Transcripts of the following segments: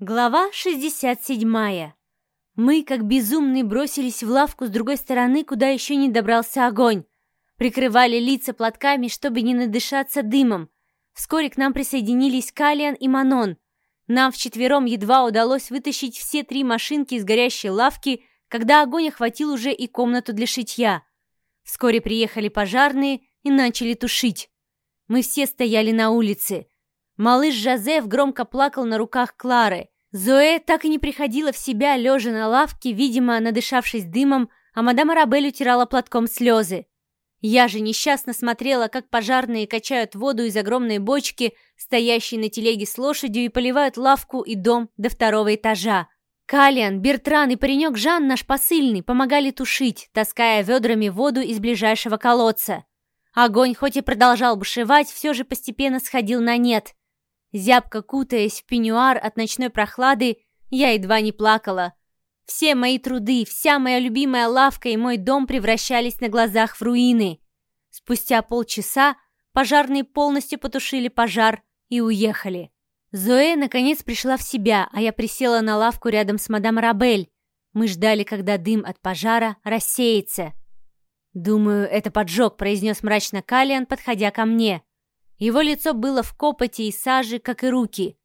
Глава 67. Мы, как безумные, бросились в лавку с другой стороны, куда еще не добрался огонь. Прикрывали лица платками, чтобы не надышаться дымом. Вскоре к нам присоединились Калиан и Манон. Нам вчетвером едва удалось вытащить все три машинки из горящей лавки, когда огонь охватил уже и комнату для шитья. Вскоре приехали пожарные и начали тушить. Мы все стояли на улице. Малыш Жозеф громко плакал на руках Клары. Зоэ так и не приходила в себя, лежа на лавке, видимо, надышавшись дымом, а мадам Арабель утирала платком слезы. Я же несчастно смотрела, как пожарные качают воду из огромной бочки, стоящей на телеге с лошадью, и поливают лавку и дом до второго этажа. Калиан, Бертран и паренек Жан, наш посыльный, помогали тушить, таская ведрами воду из ближайшего колодца. Огонь, хоть и продолжал бушевать, все же постепенно сходил на нет. Зябко кутаясь в пеньюар от ночной прохлады, я едва не плакала. Все мои труды, вся моя любимая лавка и мой дом превращались на глазах в руины. Спустя полчаса пожарные полностью потушили пожар и уехали. Зоэ наконец пришла в себя, а я присела на лавку рядом с мадам Рабель. Мы ждали, когда дым от пожара рассеется. «Думаю, это поджог», — произнес мрачно Калиан, подходя ко мне. Его лицо было в копоти и саже, как и руки.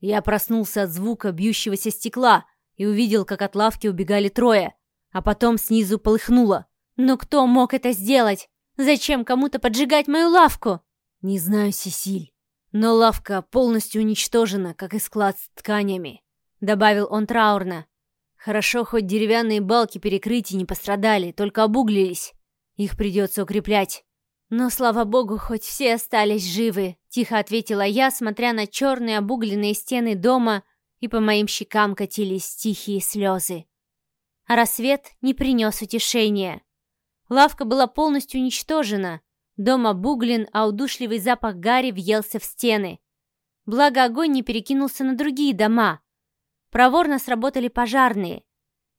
Я проснулся от звука бьющегося стекла и увидел, как от лавки убегали трое, а потом снизу полыхнуло. Но кто мог это сделать? Зачем кому-то поджигать мою лавку? Не знаю, Сесиль. Но лавка полностью уничтожена, как и склад с тканями, добавил он траурно. Хорошо, хоть деревянные балки перекрытий не пострадали, только обуглились. Их придется укреплять. «Но, слава богу, хоть все остались живы», — тихо ответила я, смотря на черные обугленные стены дома, и по моим щекам катились тихие слезы. А рассвет не принес утешения. Лавка была полностью уничтожена, дом обуглен, а удушливый запах гари въелся в стены. Благо огонь не перекинулся на другие дома. Проворно сработали пожарные.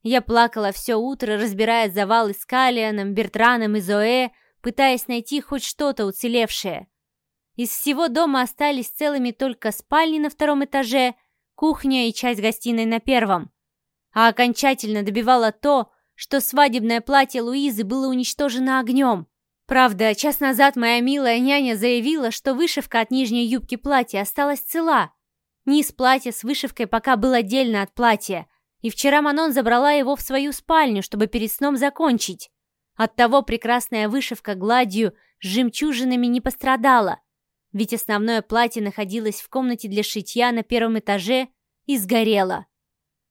Я плакала все утро, разбирая завалы с Калианом, Бертраном и Зоэ, пытаясь найти хоть что-то уцелевшее. Из всего дома остались целыми только спальни на втором этаже, кухня и часть гостиной на первом. А окончательно добивало то, что свадебное платье Луизы было уничтожено огнем. Правда, час назад моя милая няня заявила, что вышивка от нижней юбки платья осталась цела. Низ платья с вышивкой пока был отдельно от платья, и вчера Манон забрала его в свою спальню, чтобы перед сном закончить. Оттого прекрасная вышивка гладью с жемчужинами не пострадала, ведь основное платье находилось в комнате для шитья на первом этаже и сгорело.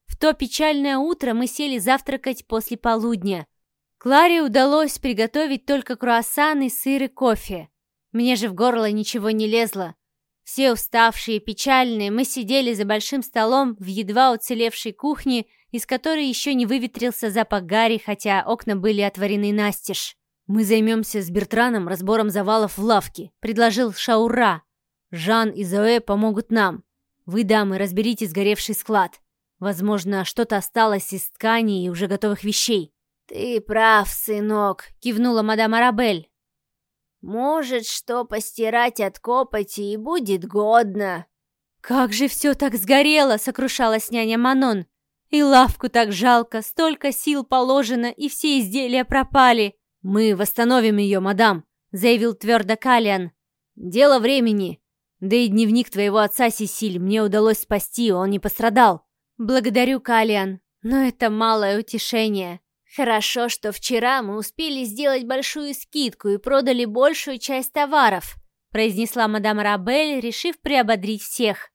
В то печальное утро мы сели завтракать после полудня. Кларе удалось приготовить только круассаны, сыр и кофе. Мне же в горло ничего не лезло. Все уставшие и печальные, мы сидели за большим столом в едва уцелевшей кухне из которой еще не выветрился запах гари, хотя окна были отворены настежь. «Мы займемся с Бертраном разбором завалов в лавке», — предложил Шаура. «Жан и Зоэ помогут нам. Вы, дамы, разберите сгоревший склад. Возможно, что-то осталось из ткани и уже готовых вещей». «Ты прав, сынок», — кивнула мадам Арабель. «Может, что постирать от копоти и будет годно». «Как же все так сгорело!» — сокрушалась няня Манон. И лавку так жалко, столько сил положено, и все изделия пропали. Мы восстановим ее, мадам, заявил твердо Калиан. Дело времени. Да и дневник твоего отца, Сесиль, мне удалось спасти, он не пострадал. Благодарю, Калиан, но это малое утешение. Хорошо, что вчера мы успели сделать большую скидку и продали большую часть товаров, произнесла мадам Рабель, решив приободрить всех.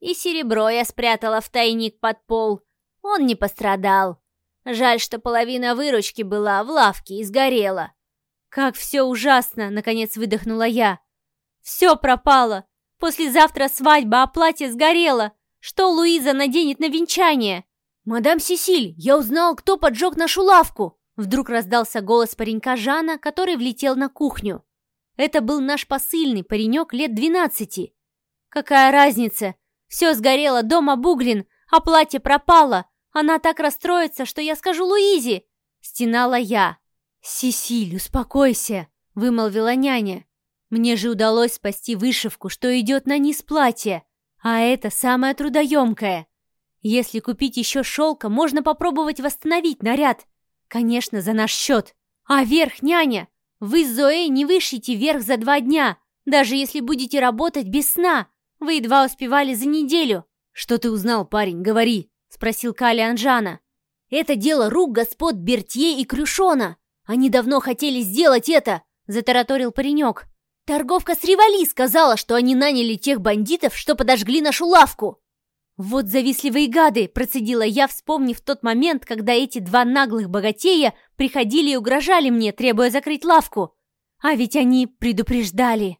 И серебро я спрятала в тайник под пол. Он не пострадал. Жаль, что половина выручки была в лавке и сгорела. «Как все ужасно!» — наконец выдохнула я. «Все пропало! Послезавтра свадьба, а платье сгорело! Что Луиза наденет на венчание?» «Мадам Сесиль, я узнал, кто поджег нашу лавку!» Вдруг раздался голос паренька Жана, который влетел на кухню. Это был наш посыльный, паренек лет двенадцати. «Какая разница? Все сгорело, дом обуглен, а платье пропало. Она так расстроится, что я скажу Луизе!» Стенала я. «Сесиль, успокойся!» — вымолвила няня. «Мне же удалось спасти вышивку, что идет на низ платья, а это самое трудоемкое. Если купить еще шелка, можно попробовать восстановить наряд. Конечно, за наш счет. А верх, няня? Вы с Зоей не вышьете верх за два дня, даже если будете работать без сна. Вы едва успевали за неделю. Что ты узнал, парень, говори, спросил Калиан Жана. Это дело рук господ Бертье и Крюшона. Они давно хотели сделать это, затараторил паренек. Торговка с Ривали сказала, что они наняли тех бандитов, что подожгли нашу лавку. «Вот завистливые гады!» – процедила я, вспомнив тот момент, когда эти два наглых богатея приходили и угрожали мне, требуя закрыть лавку. А ведь они предупреждали.